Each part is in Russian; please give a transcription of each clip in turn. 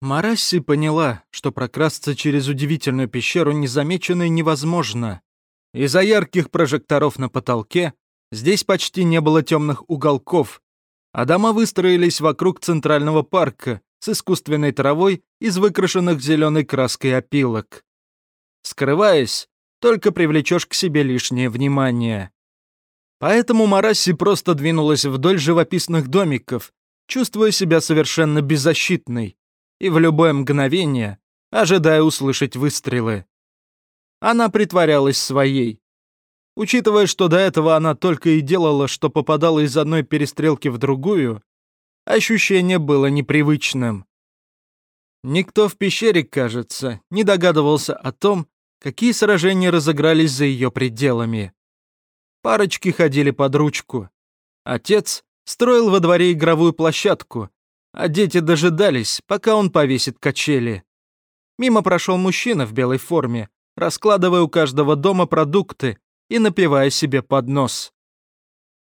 Марасси поняла, что прокрасться через удивительную пещеру незамеченной невозможно. Из-за ярких прожекторов на потолке здесь почти не было темных уголков, а дома выстроились вокруг центрального парка с искусственной травой из выкрашенных зеленой краской опилок. Скрываясь, только привлечешь к себе лишнее внимание. Поэтому Марасси просто двинулась вдоль живописных домиков, чувствуя себя совершенно беззащитной и в любое мгновение ожидая услышать выстрелы. Она притворялась своей. Учитывая, что до этого она только и делала, что попадала из одной перестрелки в другую, ощущение было непривычным. Никто в пещере, кажется, не догадывался о том, какие сражения разыгрались за ее пределами. Парочки ходили под ручку. Отец строил во дворе игровую площадку, а дети дожидались, пока он повесит качели. Мимо прошел мужчина в белой форме, раскладывая у каждого дома продукты и напивая себе под нос.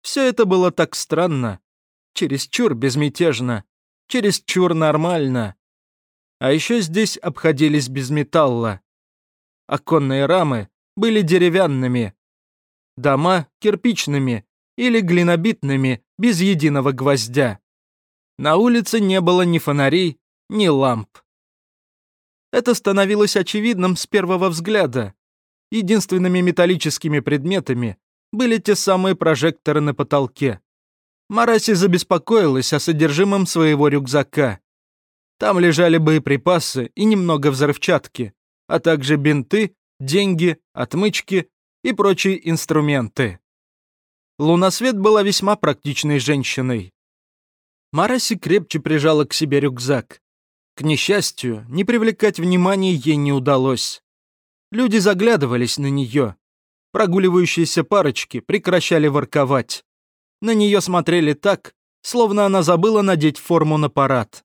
Все это было так странно, чересчур безмятежно, чересчур нормально. А еще здесь обходились без металла. Оконные рамы были деревянными, дома — кирпичными или глинобитными, без единого гвоздя. На улице не было ни фонарей, ни ламп. Это становилось очевидным с первого взгляда. Единственными металлическими предметами были те самые прожекторы на потолке. Мараси забеспокоилась о содержимом своего рюкзака. Там лежали боеприпасы и немного взрывчатки, а также бинты, деньги, отмычки и прочие инструменты. Лунасвет была весьма практичной женщиной. Мараси крепче прижала к себе рюкзак. К несчастью, не привлекать внимания ей не удалось. Люди заглядывались на нее. Прогуливающиеся парочки прекращали ворковать. На нее смотрели так, словно она забыла надеть форму на парад.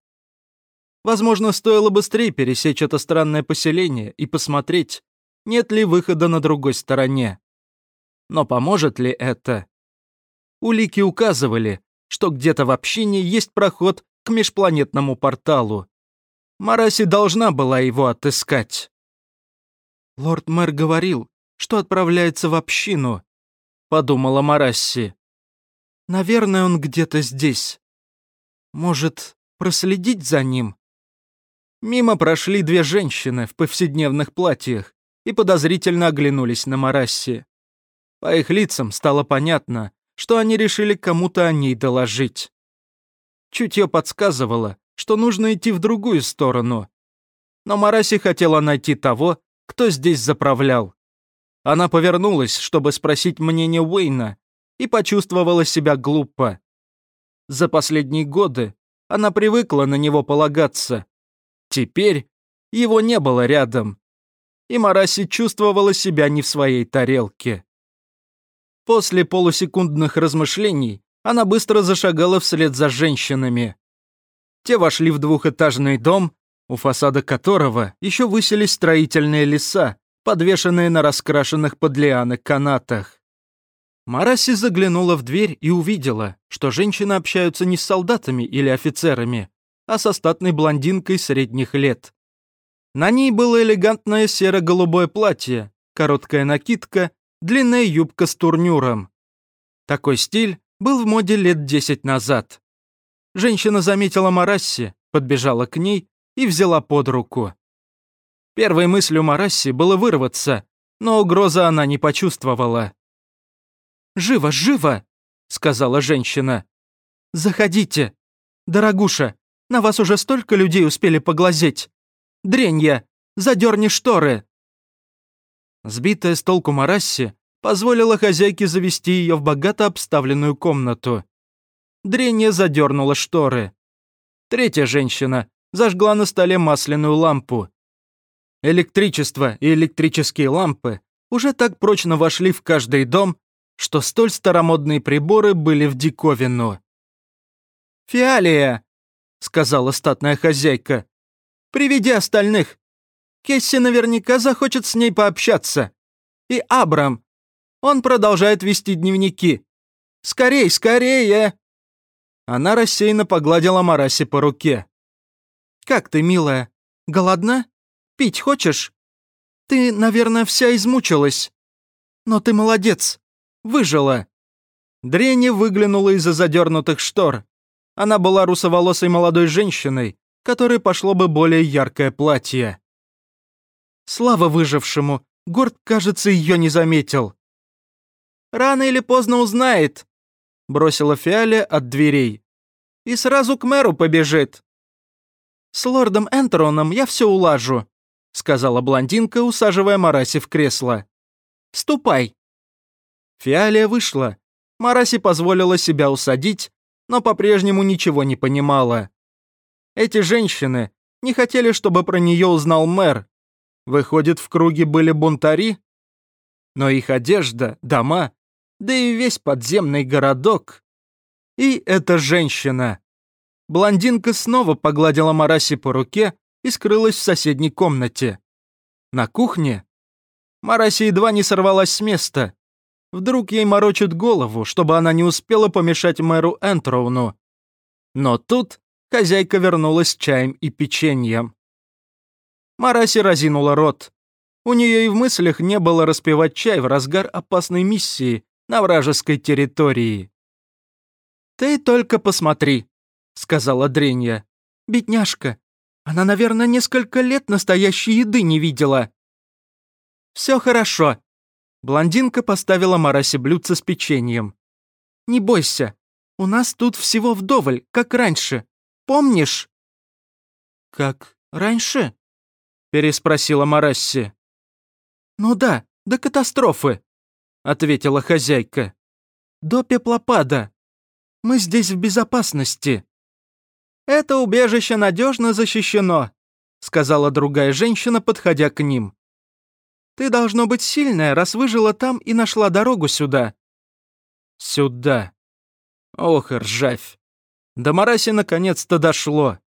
Возможно, стоило быстрее пересечь это странное поселение и посмотреть, нет ли выхода на другой стороне. Но поможет ли это? Улики указывали, что где-то в общине есть проход к межпланетному порталу. Мараси должна была его отыскать. «Лорд-мэр говорил, что отправляется в общину», — подумала Марасси. «Наверное, он где-то здесь. Может, проследить за ним?» Мимо прошли две женщины в повседневных платьях и подозрительно оглянулись на Марасси. По их лицам стало понятно, что они решили кому-то о ней доложить. Чутье подсказывало, что нужно идти в другую сторону. Но Мараси хотела найти того, кто здесь заправлял. Она повернулась, чтобы спросить мнение Уэйна, и почувствовала себя глупо. За последние годы она привыкла на него полагаться. Теперь его не было рядом. И Мараси чувствовала себя не в своей тарелке. После полусекундных размышлений она быстро зашагала вслед за женщинами. Те вошли в двухэтажный дом, у фасада которого еще высились строительные леса, подвешенные на раскрашенных под лианы канатах. Мараси заглянула в дверь и увидела, что женщины общаются не с солдатами или офицерами, а со статной блондинкой средних лет. На ней было элегантное серо-голубое платье, короткая накидка длинная юбка с турнюром. Такой стиль был в моде лет десять назад. Женщина заметила Марасси, подбежала к ней и взяла под руку. Первой мыслью Марасси было вырваться, но угрозы она не почувствовала. «Живо, живо!» — сказала женщина. «Заходите. Дорогуша, на вас уже столько людей успели поглазеть. Дренья, задерни шторы!» Сбитая с толку Марасси позволила хозяйке завести ее в богато обставленную комнату. Дренья задернула шторы. Третья женщина зажгла на столе масляную лампу. Электричество и электрические лампы уже так прочно вошли в каждый дом, что столь старомодные приборы были в диковину. «Фиалия!» — сказала статная хозяйка. «Приведи остальных. Кесси наверняка захочет с ней пообщаться. И Абрам. Он продолжает вести дневники. Скорей, скорее!» Она рассеянно погладила Мараси по руке. Как ты, милая? Голодна? Пить хочешь? Ты, наверное, вся измучилась. Но ты молодец. Выжила». Дренни выглянула из-за задернутых штор. Она была русоволосой молодой женщиной, которой пошло бы более яркое платье. Слава выжившему, Горд, кажется, ее не заметил. «Рано или поздно узнает», — бросила Фиаля от дверей. «И сразу к мэру побежит». «С лордом Энтроном я все улажу», — сказала блондинка, усаживая Мараси в кресло. «Ступай». Фиалия вышла. Мараси позволила себя усадить, но по-прежнему ничего не понимала. Эти женщины не хотели, чтобы про нее узнал мэр. Выходит, в круге были бунтари? Но их одежда, дома, да и весь подземный городок. И эта женщина. Блондинка снова погладила Мараси по руке и скрылась в соседней комнате. На кухне Мараси едва не сорвалась с места. Вдруг ей морочат голову, чтобы она не успела помешать мэру Энтроуну. Но тут хозяйка вернулась с чаем и печеньем. Мараси разинула рот. У нее и в мыслях не было распивать чай в разгар опасной миссии на вражеской территории. «Ты только посмотри», — сказала Дренья. «Бедняжка, она, наверное, несколько лет настоящей еды не видела». «Все хорошо». Блондинка поставила Марасе блюдце с печеньем. «Не бойся, у нас тут всего вдоволь, как раньше. Помнишь?» «Как раньше?» — переспросила Марасси. «Ну да, до катастрофы», — ответила хозяйка. «До пеплопада. Мы здесь в безопасности». «Это убежище надежно защищено», — сказала другая женщина, подходя к ним. «Ты должно быть сильная, раз выжила там и нашла дорогу сюда». «Сюда». Ох, ржавь. До Мараси наконец-то дошло.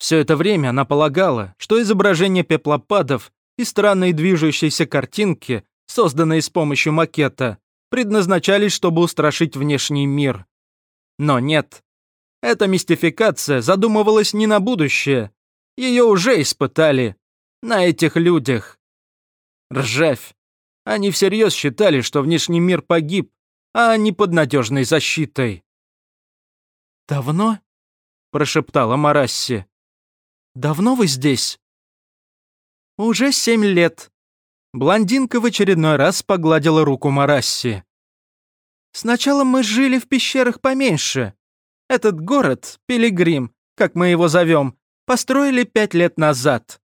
Все это время она полагала, что изображение пеплопадов и странные движущиеся картинки, созданные с помощью макета, предназначались, чтобы устрашить внешний мир. Но нет. Эта мистификация задумывалась не на будущее. Ее уже испытали. На этих людях. Ржавь. Они всерьез считали, что внешний мир погиб, а не под надежной защитой. «Давно?» – прошептала Марасси. «Давно вы здесь?» «Уже семь лет». Блондинка в очередной раз погладила руку Марасси. «Сначала мы жили в пещерах поменьше, этот город, Пилигрим, как мы его зовем, построили пять лет назад.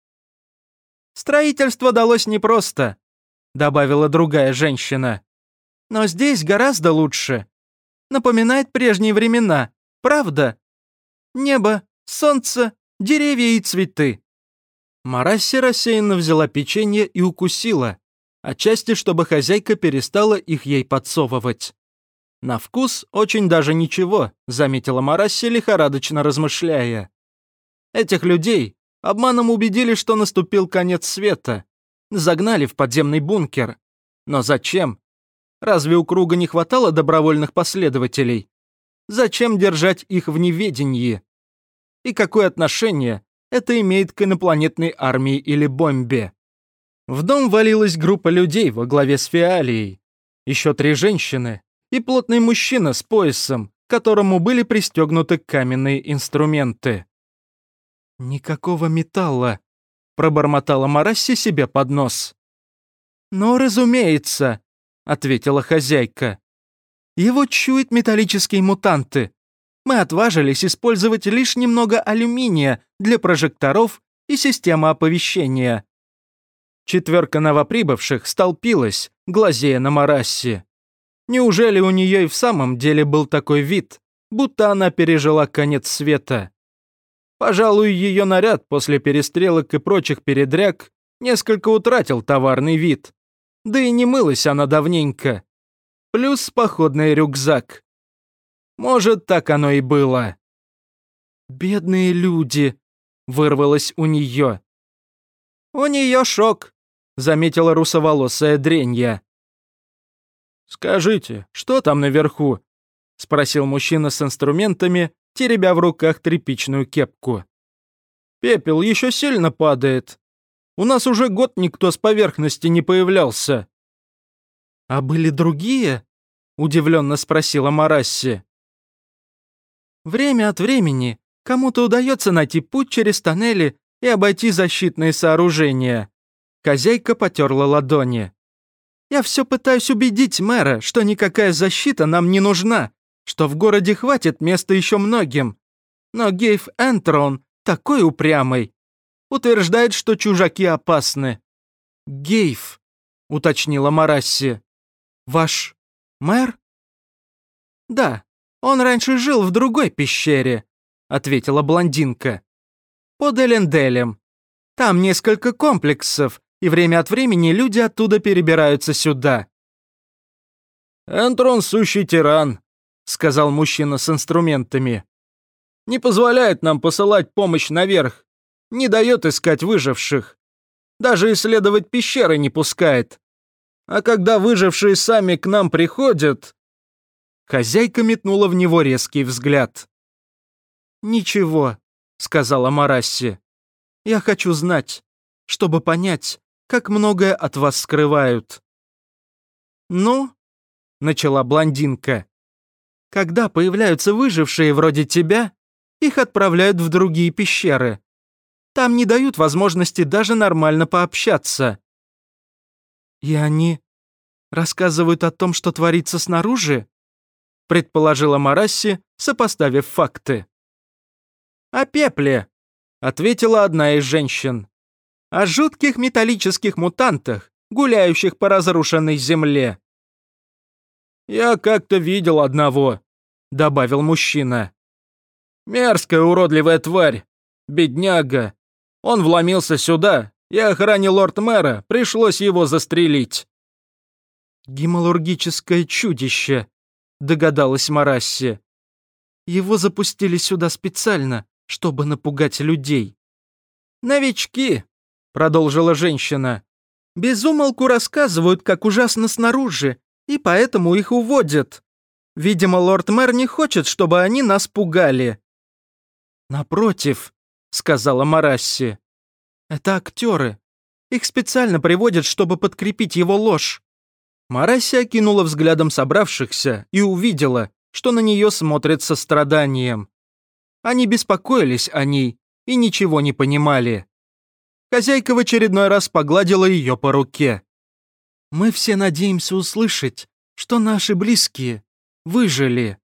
Строительство далось непросто, добавила другая женщина. Но здесь гораздо лучше. Напоминает прежние времена, правда? Небо, солнце, деревья и цветы. Марасси рассеянно взяла печенье и укусила, отчасти, чтобы хозяйка перестала их ей подсовывать. «На вкус очень даже ничего», — заметила Марасси, лихорадочно размышляя. «Этих людей обманом убедили, что наступил конец света. Загнали в подземный бункер. Но зачем? Разве у круга не хватало добровольных последователей? Зачем держать их в неведении? И какое отношение это имеет к инопланетной армии или бомбе?» В дом валилась группа людей во главе с Фиалией. Еще три женщины, и плотный мужчина с поясом, к которому были пристегнуты каменные инструменты. «Никакого металла», — пробормотала Марасси себе под нос. «Ну, разумеется», — ответила хозяйка. «Его чуют металлические мутанты. Мы отважились использовать лишь немного алюминия для прожекторов и системы оповещения». Четверка новоприбывших столпилась, глазея на Марасси. Неужели у нее и в самом деле был такой вид, будто она пережила конец света? Пожалуй, ее наряд после перестрелок и прочих передряг несколько утратил товарный вид. Да и не мылась она давненько. Плюс походный рюкзак. Может, так оно и было. «Бедные люди», — вырвалось у нее. «У нее шок», — заметила русоволосая дренья. «Скажите, что там наверху?» — спросил мужчина с инструментами, теребя в руках тряпичную кепку. Пепел еще сильно падает. У нас уже год никто с поверхности не появлялся». «А были другие?» — удивленно спросила Марасси. «Время от времени кому-то удается найти путь через тоннели и обойти защитные сооружения». Хозяйка потерла ладони. «Я все пытаюсь убедить мэра, что никакая защита нам не нужна, что в городе хватит места еще многим. Но Гейв Энтрон такой упрямый. Утверждает, что чужаки опасны». «Гейв», — уточнила Марасси. «Ваш мэр?» «Да, он раньше жил в другой пещере», — ответила блондинка. «Под Эленделем. Там несколько комплексов, и время от времени люди оттуда перебираются сюда». «Энтрон сущий тиран», — сказал мужчина с инструментами. «Не позволяет нам посылать помощь наверх, не дает искать выживших. Даже исследовать пещеры не пускает. А когда выжившие сами к нам приходят...» Хозяйка метнула в него резкий взгляд. «Ничего», — сказала Марасси. «Я хочу знать, чтобы понять, как многое от вас скрывают». «Ну?» — начала блондинка. «Когда появляются выжившие вроде тебя, их отправляют в другие пещеры. Там не дают возможности даже нормально пообщаться». «И они рассказывают о том, что творится снаружи?» — предположила Марасси, сопоставив факты. «О пепле», — ответила одна из женщин о жутких металлических мутантах, гуляющих по разрушенной земле. «Я как-то видел одного», — добавил мужчина. «Мерзкая уродливая тварь, бедняга. Он вломился сюда, и охране лорд-мэра пришлось его застрелить». «Гемалургическое чудище», — догадалась Марасси. «Его запустили сюда специально, чтобы напугать людей». «Новички», продолжила женщина. «Безумолку рассказывают, как ужасно снаружи, и поэтому их уводят. Видимо, лорд-мэр не хочет, чтобы они нас пугали». «Напротив», — сказала Марасси. «Это актеры. Их специально приводят, чтобы подкрепить его ложь». Марасси окинула взглядом собравшихся и увидела, что на нее смотрят со страданием. Они беспокоились о ней и ничего не понимали. Хозяйка в очередной раз погладила ее по руке. «Мы все надеемся услышать, что наши близкие выжили».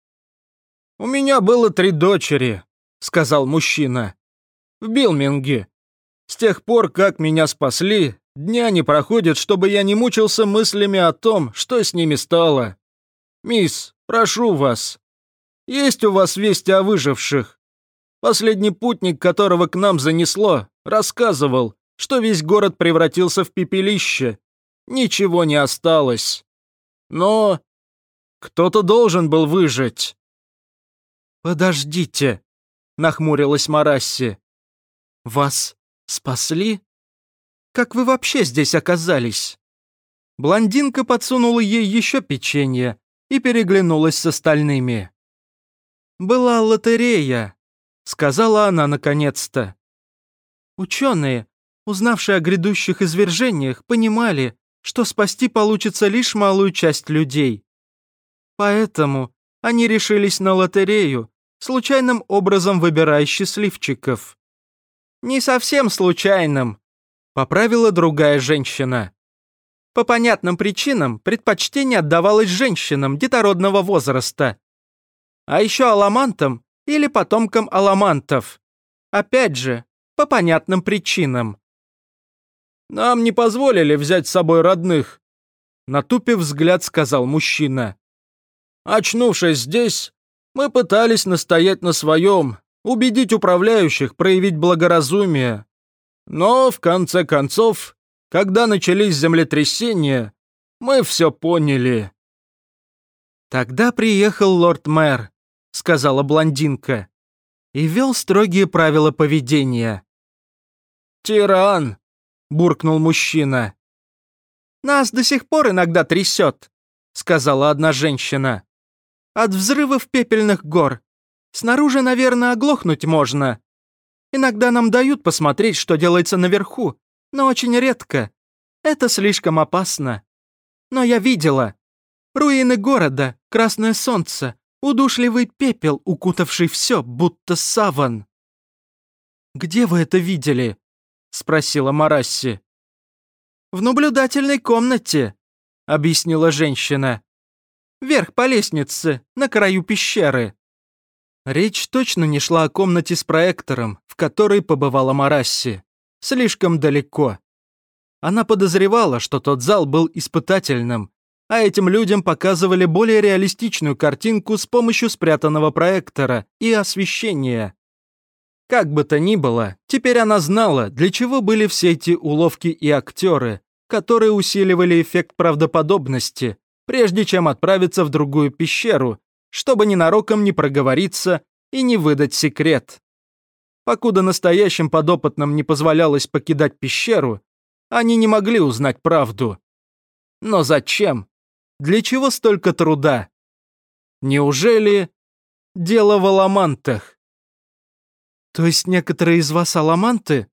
«У меня было три дочери», — сказал мужчина. «В Билминге. С тех пор, как меня спасли, дня не проходит, чтобы я не мучился мыслями о том, что с ними стало. Мисс, прошу вас, есть у вас вести о выживших? Последний путник, которого к нам занесло, рассказывал, что весь город превратился в пепелище. Ничего не осталось. Но кто-то должен был выжить. «Подождите», — нахмурилась Марасси. «Вас спасли? Как вы вообще здесь оказались?» Блондинка подсунула ей еще печенье и переглянулась с остальными. «Была лотерея», сказала она наконец-то. Ученые, узнавшие о грядущих извержениях, понимали, что спасти получится лишь малую часть людей. Поэтому они решились на лотерею, случайным образом выбирая счастливчиков. «Не совсем случайным», — поправила другая женщина. По понятным причинам предпочтение отдавалось женщинам детородного возраста. А еще аламантам или потомкам аламантов. Опять же, по понятным причинам. «Нам не позволили взять с собой родных», — натупив взгляд, сказал мужчина. «Очнувшись здесь, мы пытались настоять на своем, убедить управляющих проявить благоразумие. Но, в конце концов, когда начались землетрясения, мы все поняли». Тогда приехал лорд-мэр, — сказала блондинка. И вел строгие правила поведения. «Тиран!» — буркнул мужчина. «Нас до сих пор иногда трясет», — сказала одна женщина. «От взрывов пепельных гор. Снаружи, наверное, оглохнуть можно». Иногда нам дают посмотреть, что делается наверху, но очень редко. Это слишком опасно. Но я видела. Руины города, красное солнце, удушливый пепел, укутавший все, будто саван. «Где вы это видели?» — спросила Марасси. «В наблюдательной комнате», — объяснила женщина. «Вверх по лестнице, на краю пещеры». Речь точно не шла о комнате с проектором, в которой побывала Марасси. Слишком далеко. Она подозревала, что тот зал был испытательным, а этим людям показывали более реалистичную картинку с помощью спрятанного проектора и освещения. Как бы то ни было, теперь она знала, для чего были все эти уловки и актеры, которые усиливали эффект правдоподобности, прежде чем отправиться в другую пещеру, чтобы ненароком не проговориться и не выдать секрет. Покуда настоящим подопытным не позволялось покидать пещеру, они не могли узнать правду. Но зачем? Для чего столько труда? Неужели дело в аламантах? То есть некоторые из вас аламанты?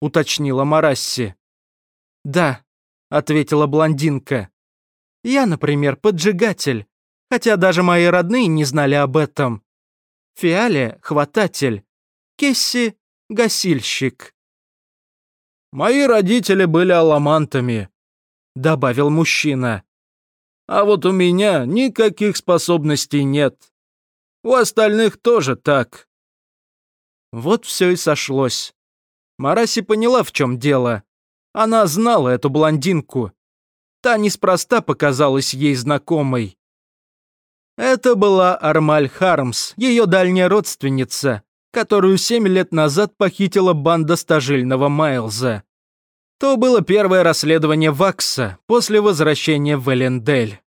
Уточнила Марасси. Да, ответила блондинка. Я, например, поджигатель, хотя даже мои родные не знали об этом. Фиале — хвататель, Кесси — гасильщик. «Мои родители были аламантами», — добавил мужчина. «А вот у меня никаких способностей нет. У остальных тоже так». Вот все и сошлось. Мараси поняла, в чем дело. Она знала эту блондинку. Та неспроста показалась ей знакомой. Это была Армаль Хармс, ее дальняя родственница, которую семь лет назад похитила банда стажильного Майлза. То было первое расследование Вакса после возвращения в Элендель.